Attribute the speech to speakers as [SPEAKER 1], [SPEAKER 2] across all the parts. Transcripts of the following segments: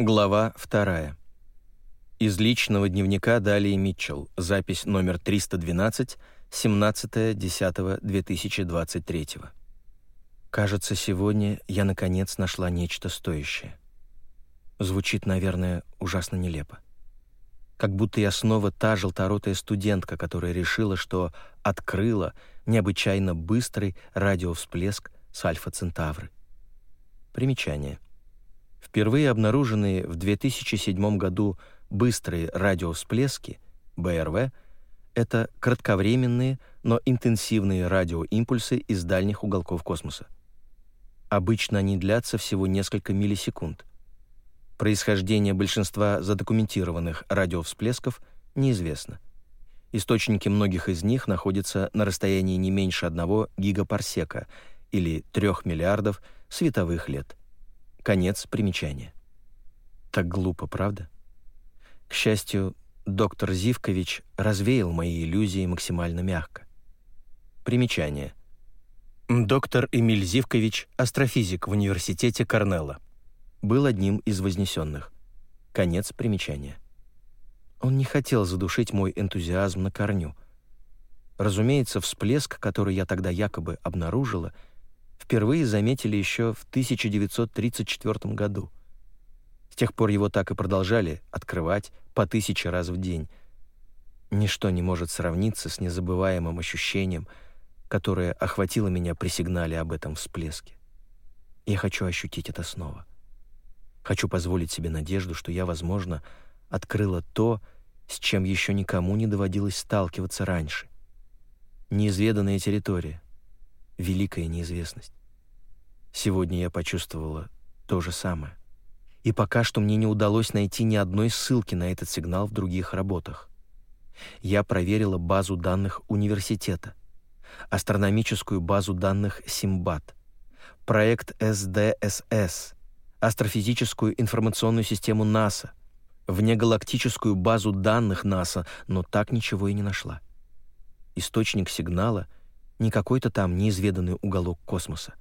[SPEAKER 1] Глава 2. Из личного дневника Далии Митчелл. Запись номер 312, 17.10.2023. Кажется, сегодня я наконец нашла нечто стоящее. Звучит, наверное, ужасно нелепо. Как будто я снова та желторотая студентка, которая решила, что открыла необычайно быстрый радиовсплеск с Альфа-Центавры. Примечание — Впервые обнаруженные в 2007 году быстрые радиовсплески, БРВ, это кратковременные, но интенсивные радиоимпульсы из дальних уголков космоса. Обычно они длятся всего несколько миллисекунд. Происхождение большинства задокументированных радиовсплесков неизвестно. Источники многих из них находятся на расстоянии не меньше одного гигапарсека или 3 миллиардов световых лет. Конец примечания. Так глупо, правда? К счастью, доктор Зивкович развеял мои иллюзии максимально мягко. Примечание. Доктор Эмиль Зивкович, астрофизик в университете Корнелла, был одним из вознесенных. Конец примечания. Он не хотел задушить мой энтузиазм на корню. Разумеется, всплеск, который я тогда якобы обнаружила — впервые заметили еще в 1934 году. С тех пор его так и продолжали открывать по тысяче раз в день. Ничто не может сравниться с незабываемым ощущением, которое охватило меня при сигнале об этом всплеске. Я хочу ощутить это снова. Хочу позволить себе надежду, что я, возможно, открыла то, с чем еще никому не доводилось сталкиваться раньше. Неизведанная территория, великая неизвестность. Сегодня я почувствовала то же самое. И пока что мне не удалось найти ни одной ссылки на этот сигнал в других работах. Я проверила базу данных университета, астрономическую базу данных Симбат, проект СДСС, астрофизическую информационную систему НАСА, внегалактическую базу данных НАСА, но так ничего и не нашла. Источник сигнала — не какой-то там неизведанный уголок космоса.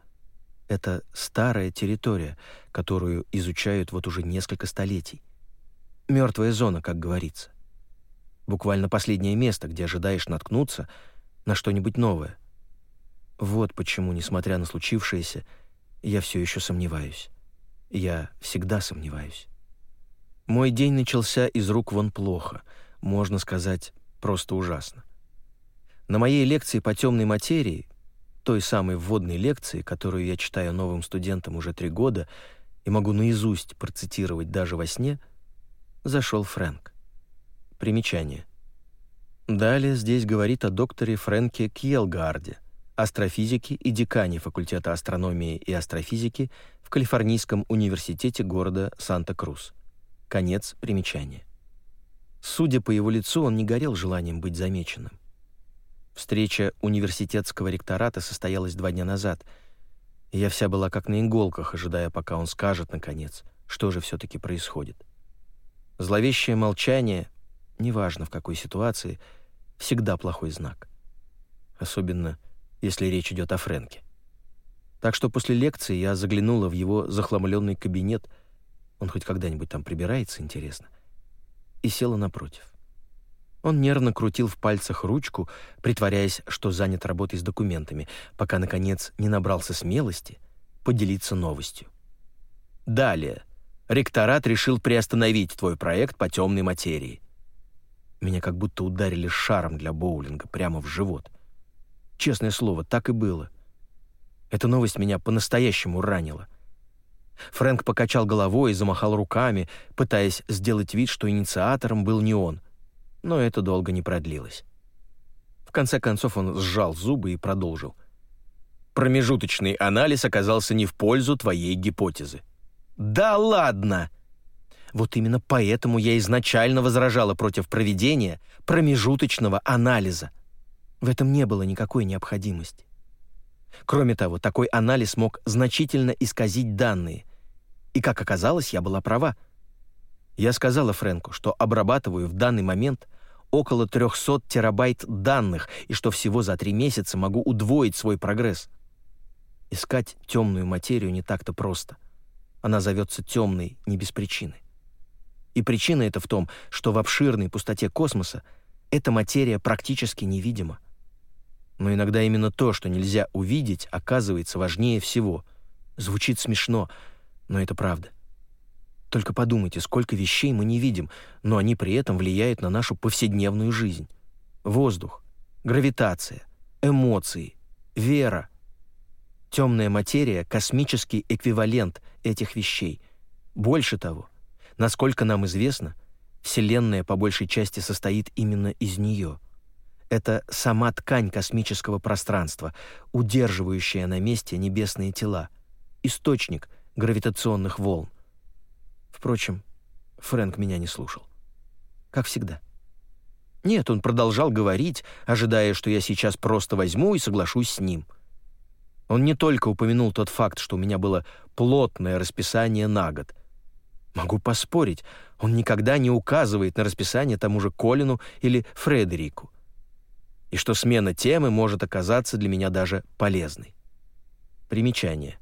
[SPEAKER 1] Это старая территория, которую изучают вот уже несколько столетий. Мертвая зона, как говорится. Буквально последнее место, где ожидаешь наткнуться на что-нибудь новое. Вот почему, несмотря на случившееся, я все еще сомневаюсь. Я всегда сомневаюсь. Мой день начался из рук вон плохо, можно сказать, просто ужасно. На моей лекции по темной материи, той самой вводной лекции, которую я читаю новым студентам уже три года и могу наизусть процитировать даже во сне, зашел Фрэнк. Примечание. Далее здесь говорит о докторе Фрэнке Кьелгарде, астрофизике и декане факультета астрономии и астрофизики в Калифорнийском университете города Санта-Крус. Конец примечания. Судя по его лицу, он не горел желанием быть замеченным. Встреча университетского ректората состоялась два дня назад, и я вся была как на иголках, ожидая, пока он скажет, наконец, что же все-таки происходит. Зловещее молчание, неважно в какой ситуации, всегда плохой знак. Особенно, если речь идет о Фрэнке. Так что после лекции я заглянула в его захламленный кабинет, он хоть когда-нибудь там прибирается, интересно, и села напротив. Он нервно крутил в пальцах ручку, притворяясь, что занят работой с документами, пока, наконец, не набрался смелости поделиться новостью. Далее. Ректорат решил приостановить твой проект по темной материи. Меня как будто ударили шаром для боулинга прямо в живот. Честное слово, так и было. Эта новость меня по-настоящему ранила. Фрэнк покачал головой и замахал руками, пытаясь сделать вид, что инициатором был не он — но это долго не продлилось. В конце концов он сжал зубы и продолжил. Промежуточный анализ оказался не в пользу твоей гипотезы. Да ладно! Вот именно поэтому я изначально возражала против проведения промежуточного анализа. В этом не было никакой необходимости. Кроме того, такой анализ мог значительно исказить данные. И, как оказалось, я была права. Я сказала Фрэнку, что обрабатываю в данный момент около 300 терабайт данных и что всего за три месяца могу удвоить свой прогресс. Искать темную материю не так-то просто. Она зовется темной не без причины. И причина это в том, что в обширной пустоте космоса эта материя практически невидима. Но иногда именно то, что нельзя увидеть, оказывается важнее всего. Звучит смешно, но это правда. Только подумайте, сколько вещей мы не видим, но они при этом влияют на нашу повседневную жизнь. Воздух, гравитация, эмоции, вера. Темная материя — космический эквивалент этих вещей. Больше того, насколько нам известно, Вселенная по большей части состоит именно из нее. Это сама ткань космического пространства, удерживающая на месте небесные тела, источник гравитационных волн. Впрочем, Фрэнк меня не слушал. Как всегда. Нет, он продолжал говорить, ожидая, что я сейчас просто возьму и соглашусь с ним. Он не только упомянул тот факт, что у меня было плотное расписание на год. Могу поспорить, он никогда не указывает на расписание тому же Колину или Фредерику. И что смена темы может оказаться для меня даже полезной. Примечание.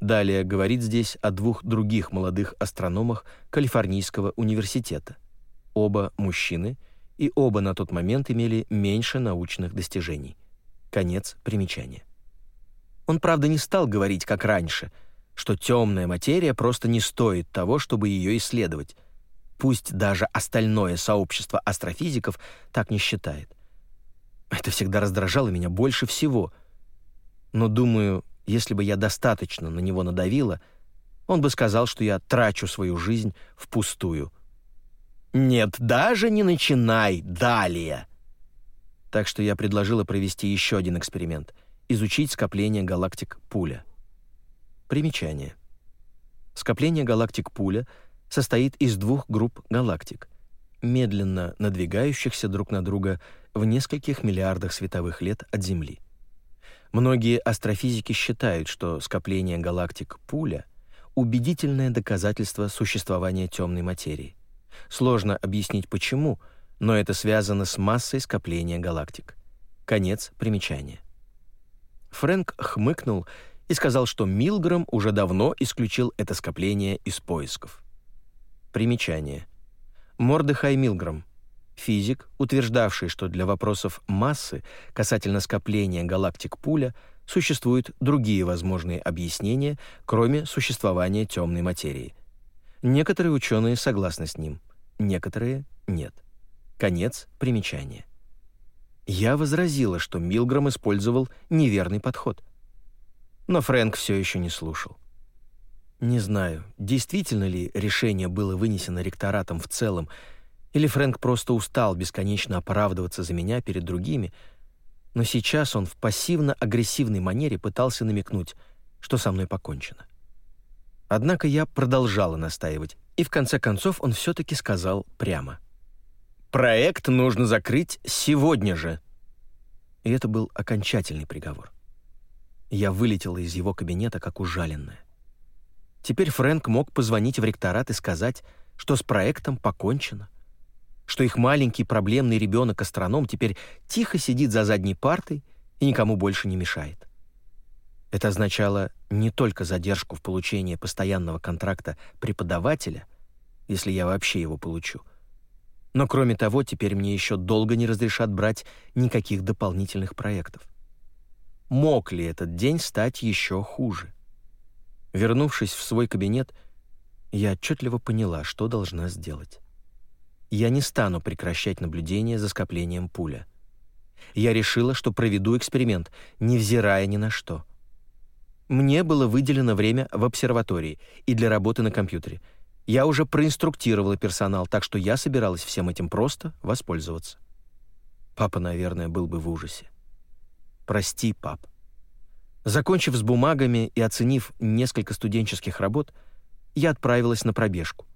[SPEAKER 1] Далее говорит здесь о двух других молодых астрономах Калифорнийского университета. Оба мужчины, и оба на тот момент имели меньше научных достижений. Конец примечания. Он, правда, не стал говорить, как раньше, что темная материя просто не стоит того, чтобы ее исследовать. Пусть даже остальное сообщество астрофизиков так не считает. Это всегда раздражало меня больше всего. Но, думаю, если бы я достаточно на него надавила, он бы сказал, что я трачу свою жизнь впустую. Нет, даже не начинай далее. Так что я предложила провести еще один эксперимент — изучить скопление галактик Пуля. Примечание. Скопление галактик Пуля состоит из двух групп галактик, медленно надвигающихся друг на друга в нескольких миллиардах световых лет от Земли. Многие астрофизики считают, что скопление галактик Пуля — убедительное доказательство существования темной материи. Сложно объяснить почему, но это связано с массой скопления галактик. Конец примечания. Фрэнк хмыкнул и сказал, что Милграм уже давно исключил это скопление из поисков. Примечание. Мордехай Милграм — Физик, утверждавший, что для вопросов массы касательно скопления галактик пуля существуют другие возможные объяснения, кроме существования темной материи. Некоторые ученые согласны с ним, некоторые — нет. Конец примечания. Я возразила, что Милграм использовал неверный подход. Но Фрэнк все еще не слушал. Не знаю, действительно ли решение было вынесено ректоратом в целом, или Фрэнк просто устал бесконечно оправдываться за меня перед другими, но сейчас он в пассивно-агрессивной манере пытался намекнуть, что со мной покончено. Однако я продолжала настаивать, и в конце концов он все-таки сказал прямо. «Проект нужно закрыть сегодня же!» И это был окончательный приговор. Я вылетела из его кабинета как ужаленная. Теперь Фрэнк мог позвонить в ректорат и сказать, что с проектом покончено что их маленький проблемный ребенок-астроном теперь тихо сидит за задней партой и никому больше не мешает. Это означало не только задержку в получении постоянного контракта преподавателя, если я вообще его получу, но кроме того, теперь мне еще долго не разрешат брать никаких дополнительных проектов. Мог ли этот день стать еще хуже? Вернувшись в свой кабинет, я отчетливо поняла, что должна сделать я не стану прекращать наблюдение за скоплением пуля. Я решила, что проведу эксперимент, невзирая ни на что. Мне было выделено время в обсерватории и для работы на компьютере. Я уже проинструктировала персонал, так что я собиралась всем этим просто воспользоваться. Папа, наверное, был бы в ужасе. Прости, пап. Закончив с бумагами и оценив несколько студенческих работ, я отправилась на пробежку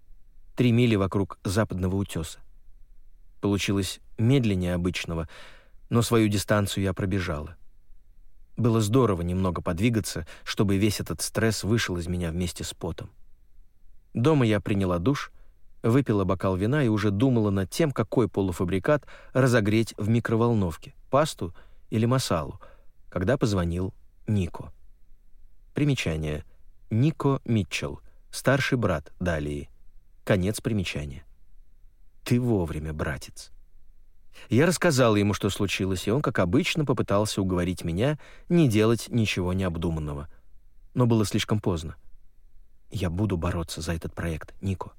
[SPEAKER 1] три мили вокруг западного утеса. Получилось медленнее обычного, но свою дистанцию я пробежала. Было здорово немного подвигаться, чтобы весь этот стресс вышел из меня вместе с потом. Дома я приняла душ, выпила бокал вина и уже думала над тем, какой полуфабрикат разогреть в микроволновке, пасту или масалу, когда позвонил Нико. Примечание. Нико Митчелл, старший брат Далии. Конец примечания. Ты вовремя, братец. Я рассказал ему, что случилось, и он, как обычно, попытался уговорить меня не делать ничего необдуманного. Но было слишком поздно. Я буду бороться за этот проект, Нико.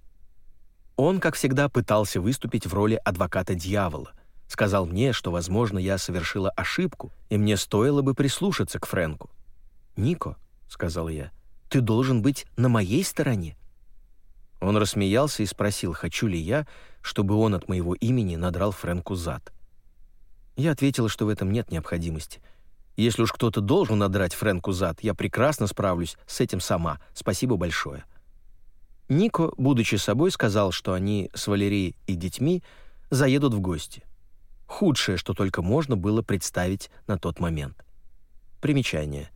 [SPEAKER 1] Он, как всегда, пытался выступить в роли адвоката дьявола. Сказал мне, что, возможно, я совершила ошибку, и мне стоило бы прислушаться к Фрэнку. «Нико», — сказал я, — «ты должен быть на моей стороне». Он рассмеялся и спросил, хочу ли я, чтобы он от моего имени надрал Фрэнку зад. Я ответила, что в этом нет необходимости. Если уж кто-то должен надрать Фрэнку зад, я прекрасно справлюсь с этим сама. Спасибо большое. Нико, будучи собой, сказал, что они с Валерией и детьми заедут в гости. Худшее, что только можно было представить на тот момент. Примечание.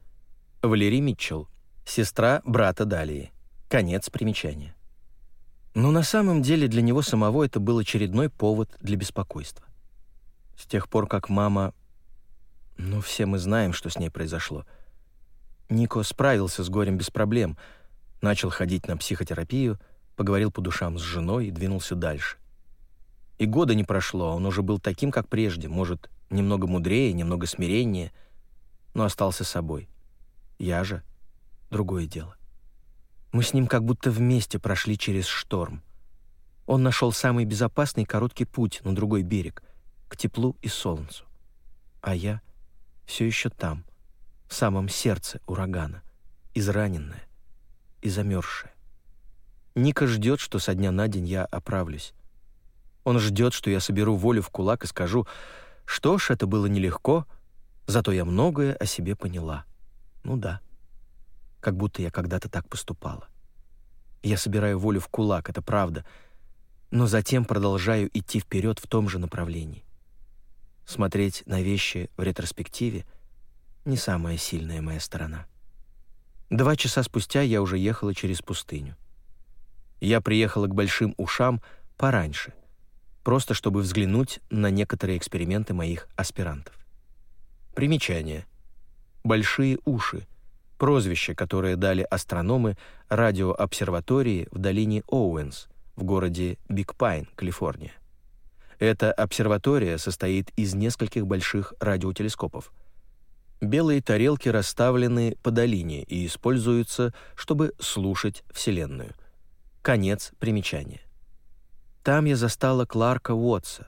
[SPEAKER 1] Валерий Митчелл, сестра брата Далии. Конец примечания. Но на самом деле для него самого это был очередной повод для беспокойства. С тех пор, как мама... Ну, все мы знаем, что с ней произошло. Нико справился с горем без проблем, начал ходить на психотерапию, поговорил по душам с женой и двинулся дальше. И года не прошло, а он уже был таким, как прежде, может, немного мудрее, немного смиреннее, но остался собой. Я же — другое дело. Мы с ним как будто вместе прошли через шторм. Он нашел самый безопасный короткий путь на другой берег, к теплу и солнцу. А я все еще там, в самом сердце урагана, израненная и замерзшая. Ника ждет, что со дня на день я оправлюсь. Он ждет, что я соберу волю в кулак и скажу, что ж, это было нелегко, зато я многое о себе поняла. Ну да как будто я когда-то так поступала. Я собираю волю в кулак, это правда, но затем продолжаю идти вперед в том же направлении. Смотреть на вещи в ретроспективе — не самая сильная моя сторона. Два часа спустя я уже ехала через пустыню. Я приехала к большим ушам пораньше, просто чтобы взглянуть на некоторые эксперименты моих аспирантов. Примечание. Большие уши — прозвище, которое дали астрономы радиообсерватории в долине Оуэнс в городе Биг Пайн, Калифорния. Эта обсерватория состоит из нескольких больших радиотелескопов. Белые тарелки расставлены по долине и используются, чтобы слушать Вселенную. Конец примечания. Там я застала Кларка Уотса.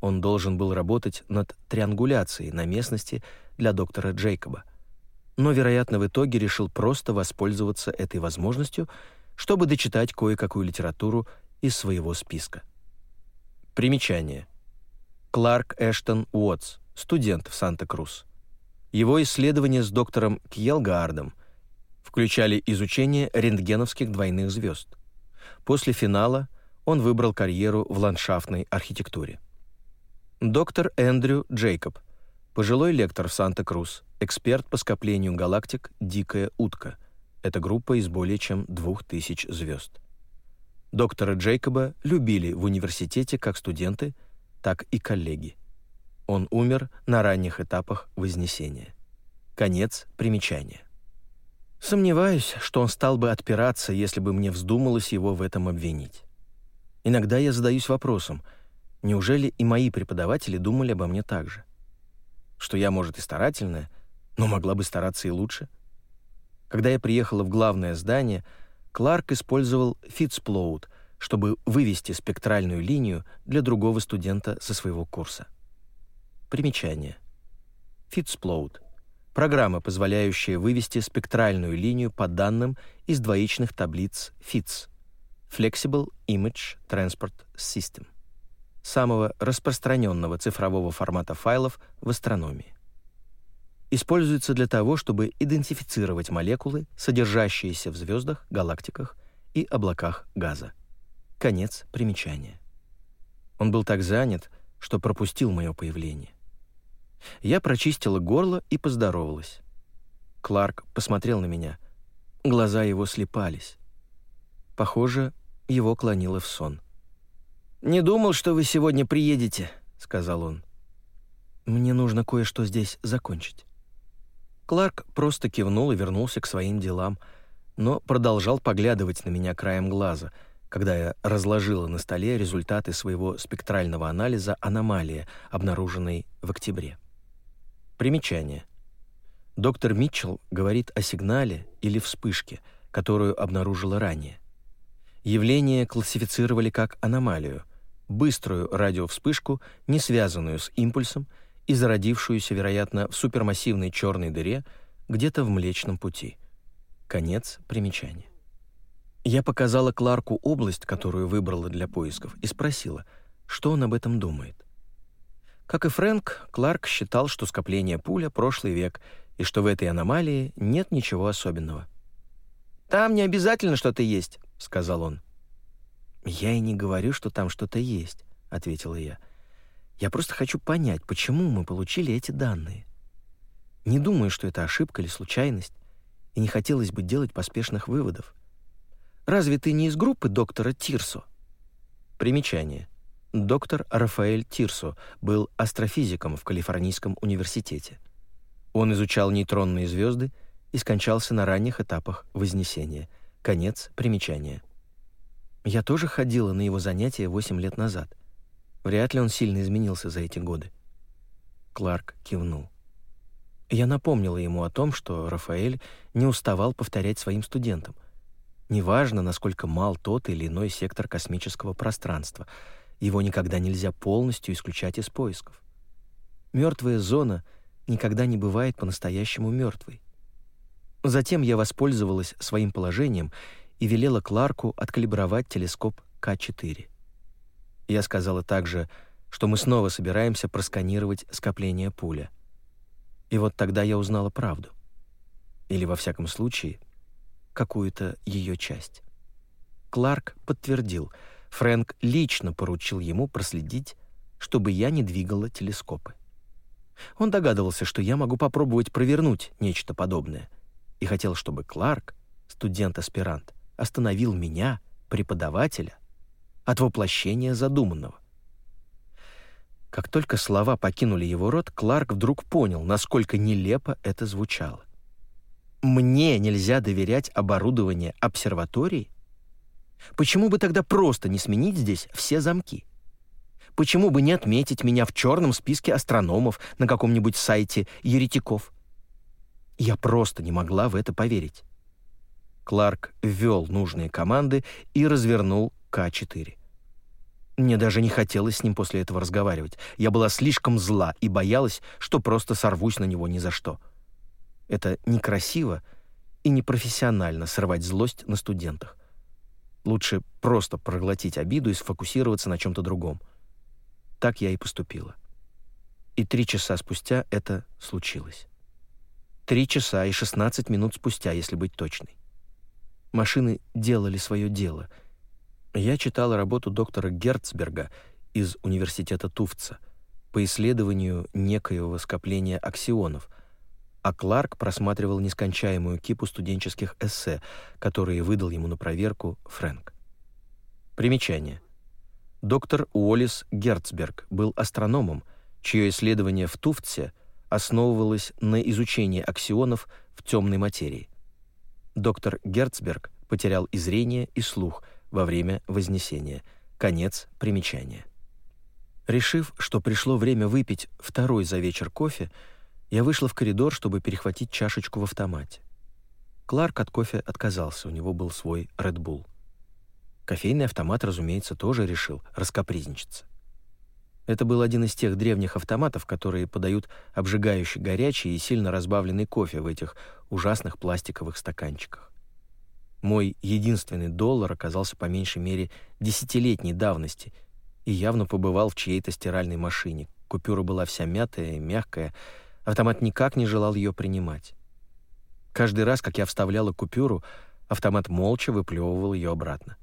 [SPEAKER 1] Он должен был работать над триангуляцией на местности для доктора Джейкоба но, вероятно, в итоге решил просто воспользоваться этой возможностью, чтобы дочитать кое-какую литературу из своего списка. Примечание. Кларк Эштон Уотс, студент в Санта-Крус. Его исследования с доктором Кьелгаардом включали изучение рентгеновских двойных звезд. После финала он выбрал карьеру в ландшафтной архитектуре. Доктор Эндрю Джейкоб, пожилой лектор в Санта-Крус, Эксперт по скоплению галактик «Дикая утка». Это группа из более чем двух тысяч звезд. Доктора Джейкоба любили в университете как студенты, так и коллеги. Он умер на ранних этапах Вознесения. Конец примечания. Сомневаюсь, что он стал бы отпираться, если бы мне вздумалось его в этом обвинить. Иногда я задаюсь вопросом, неужели и мои преподаватели думали обо мне так же? Что я, может, и старательная, но могла бы стараться и лучше. Когда я приехала в главное здание, Кларк использовал Фитцплоуд, чтобы вывести спектральную линию для другого студента со своего курса. Примечание. Фитцплоуд — программа, позволяющая вывести спектральную линию по данным из двоичных таблиц FITS — Flexible Image Transport System — самого распространенного цифрового формата файлов в астрономии используется для того, чтобы идентифицировать молекулы, содержащиеся в звездах, галактиках и облаках газа. Конец примечания. Он был так занят, что пропустил мое появление. Я прочистила горло и поздоровалась. Кларк посмотрел на меня. Глаза его слепались. Похоже, его клонило в сон. «Не думал, что вы сегодня приедете», — сказал он. «Мне нужно кое-что здесь закончить». Кларк просто кивнул и вернулся к своим делам, но продолжал поглядывать на меня краем глаза, когда я разложила на столе результаты своего спектрального анализа аномалии, обнаруженной в октябре. Примечание. Доктор Митчелл говорит о сигнале или вспышке, которую обнаружила ранее. Явление классифицировали как аномалию, быструю радиовспышку, не связанную с импульсом и зародившуюся, вероятно, в супермассивной черной дыре где-то в Млечном пути. Конец примечания. Я показала Кларку область, которую выбрала для поисков, и спросила, что он об этом думает. Как и Фрэнк, Кларк считал, что скопление пуля — прошлый век, и что в этой аномалии нет ничего особенного. «Там не обязательно что-то есть», — сказал он. «Я и не говорю, что там что-то есть», — ответила я. «Я просто хочу понять, почему мы получили эти данные. Не думаю, что это ошибка или случайность, и не хотелось бы делать поспешных выводов. Разве ты не из группы доктора Тирсо?» Примечание. Доктор Рафаэль Тирсо был астрофизиком в Калифорнийском университете. Он изучал нейтронные звезды и скончался на ранних этапах Вознесения. Конец примечания. Я тоже ходила на его занятия 8 лет назад. Вряд ли он сильно изменился за эти годы. Кларк кивнул. Я напомнила ему о том, что Рафаэль не уставал повторять своим студентам. Неважно, насколько мал тот или иной сектор космического пространства, его никогда нельзя полностью исключать из поисков. Мертвая зона никогда не бывает по-настоящему мертвой. Затем я воспользовалась своим положением и велела Кларку откалибровать телескоп К4. Я сказала также, что мы снова собираемся просканировать скопление пуля. И вот тогда я узнала правду. Или, во всяком случае, какую-то ее часть. Кларк подтвердил, Фрэнк лично поручил ему проследить, чтобы я не двигала телескопы. Он догадывался, что я могу попробовать провернуть нечто подобное, и хотел, чтобы Кларк, студент-аспирант, остановил меня, преподавателя, от воплощения задуманного. Как только слова покинули его рот, Кларк вдруг понял, насколько нелепо это звучало. «Мне нельзя доверять оборудование обсерватории? Почему бы тогда просто не сменить здесь все замки? Почему бы не отметить меня в черном списке астрономов на каком-нибудь сайте еретиков?» Я просто не могла в это поверить. Кларк ввел нужные команды и развернул К-4. Мне даже не хотелось с ним после этого разговаривать. Я была слишком зла и боялась, что просто сорвусь на него ни за что. Это некрасиво и непрофессионально срывать злость на студентах. Лучше просто проглотить обиду и сфокусироваться на чем-то другом. Так я и поступила. И три часа спустя это случилось. Три часа и шестнадцать минут спустя, если быть точной. Машины делали свое дело. Я читал работу доктора Герцберга из университета Туфтса по исследованию некоего скопления аксионов, а Кларк просматривал нескончаемую кипу студенческих эссе, которые выдал ему на проверку Фрэнк. Примечание. Доктор Уоллес Герцберг был астрономом, чье исследование в Туфтсе основывалось на изучении аксионов в темной материи доктор Герцберг потерял и зрение, и слух во время Вознесения. Конец примечания. Решив, что пришло время выпить второй за вечер кофе, я вышла в коридор, чтобы перехватить чашечку в автомате. Кларк от кофе отказался, у него был свой Red Bull. Кофейный автомат, разумеется, тоже решил раскопризничаться. Это был один из тех древних автоматов, которые подают обжигающий горячий и сильно разбавленный кофе в этих ужасных пластиковых стаканчиках. Мой единственный доллар оказался по меньшей мере десятилетней давности и явно побывал в чьей-то стиральной машине. Купюра была вся мятая и мягкая, автомат никак не желал ее принимать. Каждый раз, как я вставляла купюру, автомат молча выплевывал ее обратно.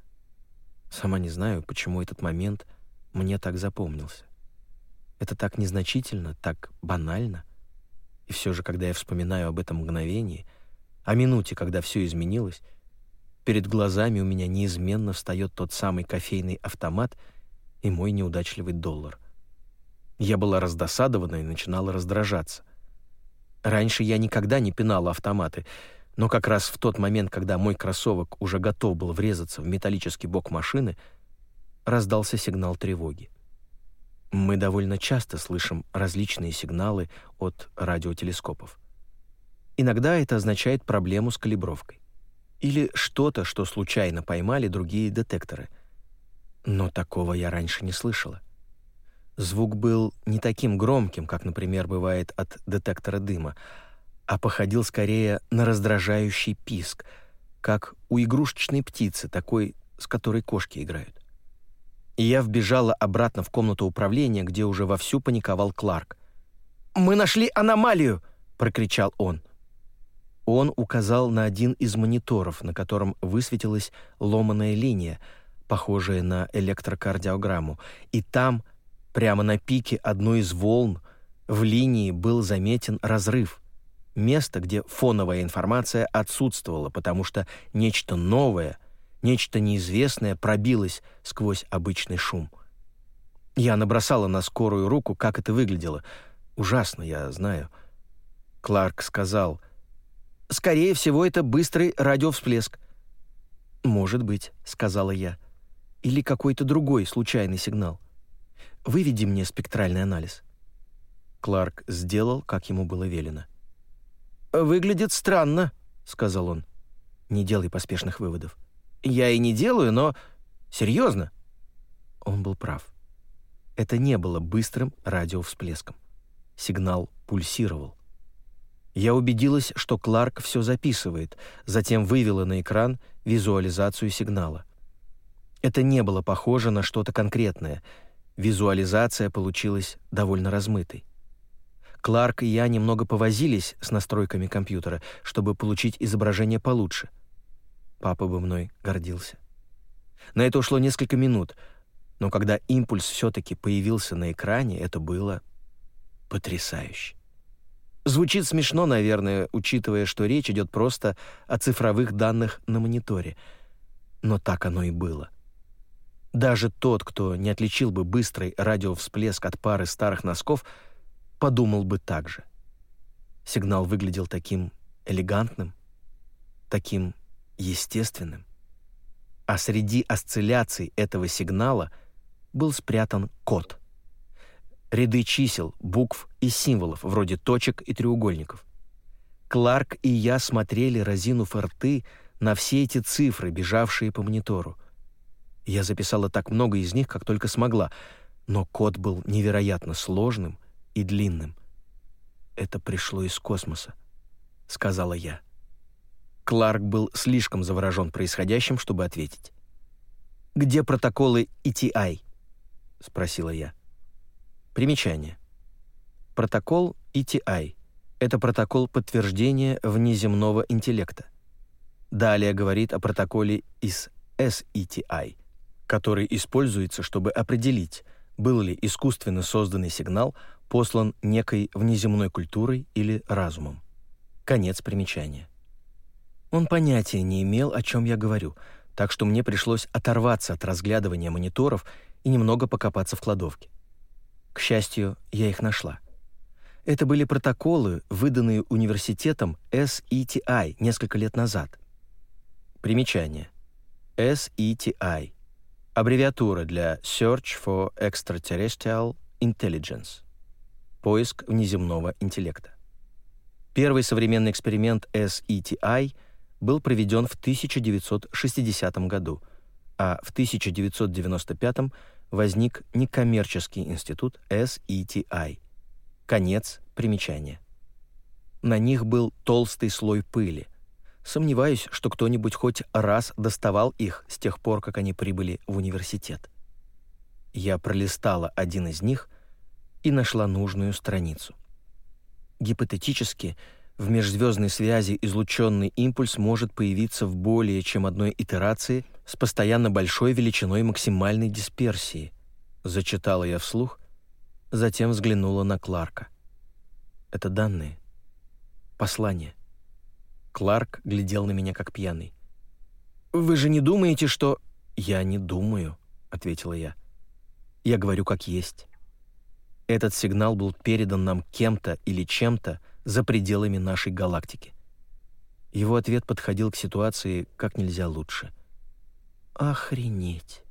[SPEAKER 1] Сама не знаю, почему этот момент мне так запомнился. Это так незначительно, так банально. И все же, когда я вспоминаю об этом мгновении, о минуте, когда все изменилось, перед глазами у меня неизменно встает тот самый кофейный автомат и мой неудачливый доллар. Я была раздосадована и начинала раздражаться. Раньше я никогда не пинала автоматы, Но как раз в тот момент, когда мой кроссовок уже готов был врезаться в металлический бок машины, раздался сигнал тревоги. Мы довольно часто слышим различные сигналы от радиотелескопов. Иногда это означает проблему с калибровкой. Или что-то, что случайно поймали другие детекторы. Но такого я раньше не слышала. Звук был не таким громким, как, например, бывает от детектора дыма, а походил скорее на раздражающий писк, как у игрушечной птицы, такой, с которой кошки играют. И я вбежала обратно в комнату управления, где уже вовсю паниковал Кларк. «Мы нашли аномалию!» — прокричал он. Он указал на один из мониторов, на котором высветилась ломаная линия, похожая на электрокардиограмму, и там — Прямо на пике одной из волн в линии был заметен разрыв. Место, где фоновая информация отсутствовала, потому что нечто новое, нечто неизвестное пробилось сквозь обычный шум. Я набросала на скорую руку, как это выглядело. Ужасно, я знаю. Кларк сказал, «Скорее всего, это быстрый радиовсплеск». «Может быть», — сказала я, — «или какой-то другой случайный сигнал». Выведи мне спектральный анализ». Кларк сделал, как ему было велено. «Выглядит странно», — сказал он. «Не делай поспешных выводов». «Я и не делаю, но... Серьезно?» Он был прав. Это не было быстрым радиовсплеском. Сигнал пульсировал. Я убедилась, что Кларк все записывает, затем вывела на экран визуализацию сигнала. Это не было похоже на что-то конкретное — Визуализация получилась довольно размытой. Кларк и я немного повозились с настройками компьютера, чтобы получить изображение получше. Папа бы мной гордился. На это ушло несколько минут, но когда импульс все-таки появился на экране, это было потрясающе. Звучит смешно, наверное, учитывая, что речь идет просто о цифровых данных на мониторе. Но так оно и было. Даже тот, кто не отличил бы быстрый радиовсплеск от пары старых носков, подумал бы так же. Сигнал выглядел таким элегантным, таким естественным. А среди осцилляций этого сигнала был спрятан код. Ряды чисел, букв и символов, вроде точек и треугольников. Кларк и я смотрели, разинув рты, на все эти цифры, бежавшие по монитору. Я записала так много из них, как только смогла, но код был невероятно сложным и длинным. «Это пришло из космоса», — сказала я. Кларк был слишком заворожен происходящим, чтобы ответить. «Где протоколы ETI?» — спросила я. Примечание. Протокол ETI — это протокол подтверждения внеземного интеллекта. Далее говорит о протоколе из SETI — который используется, чтобы определить, был ли искусственно созданный сигнал послан некой внеземной культурой или разумом. Конец примечания. Он понятия не имел, о чем я говорю, так что мне пришлось оторваться от разглядывания мониторов и немного покопаться в кладовке. К счастью, я их нашла. Это были протоколы, выданные университетом SETI несколько лет назад. Примечание. SETI Аббревиатура для Search for Extraterrestrial Intelligence. Поиск внеземного интеллекта. Первый современный эксперимент SETI был проведен в 1960 году, а в 1995 возник некоммерческий институт SETI. Конец примечания. На них был толстый слой пыли – Сомневаюсь, что кто-нибудь хоть раз доставал их с тех пор, как они прибыли в университет. Я пролистала один из них и нашла нужную страницу. Гипотетически, в межзвездной связи излученный импульс может появиться в более чем одной итерации с постоянно большой величиной максимальной дисперсии. Зачитала я вслух, затем взглянула на Кларка. Это данные. Послание. Кларк глядел на меня как пьяный. «Вы же не думаете, что...» «Я не думаю», — ответила я. «Я говорю как есть». Этот сигнал был передан нам кем-то или чем-то за пределами нашей галактики. Его ответ подходил к ситуации как нельзя лучше.
[SPEAKER 2] «Охренеть!»